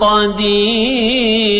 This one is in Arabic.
قدير.